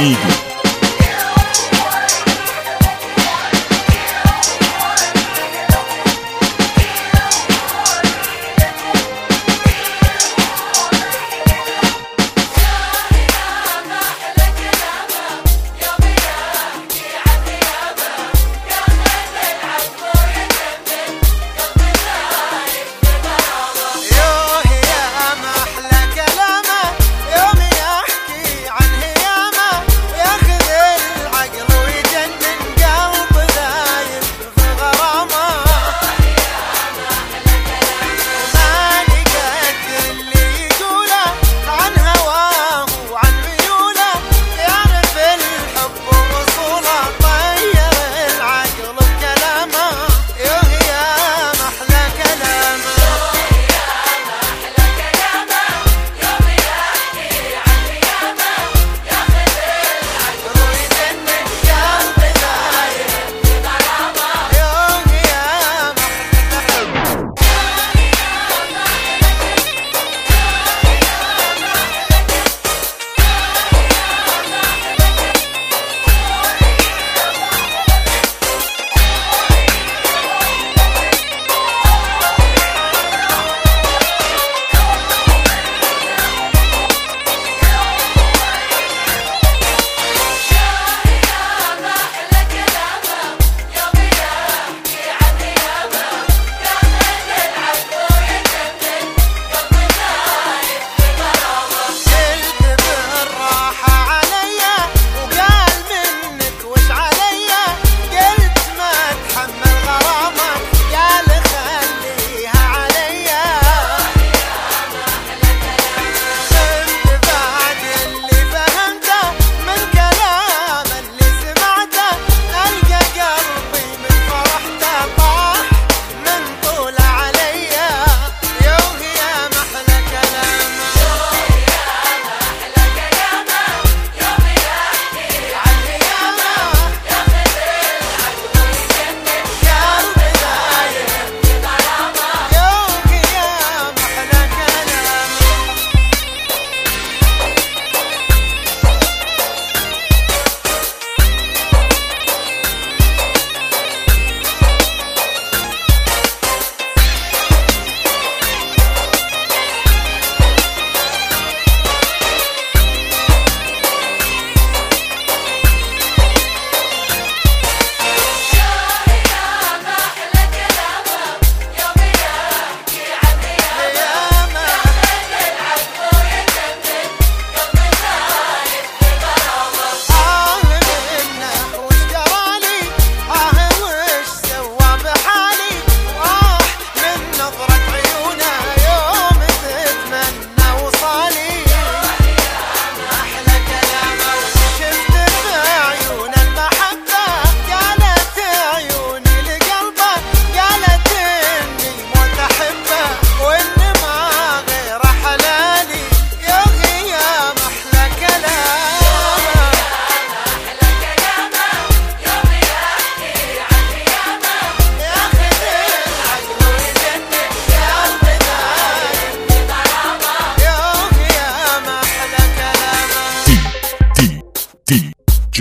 Amigo.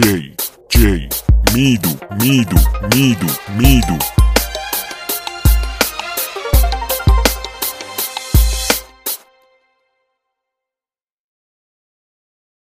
J, J, Mido, Mido, Mido, Mido.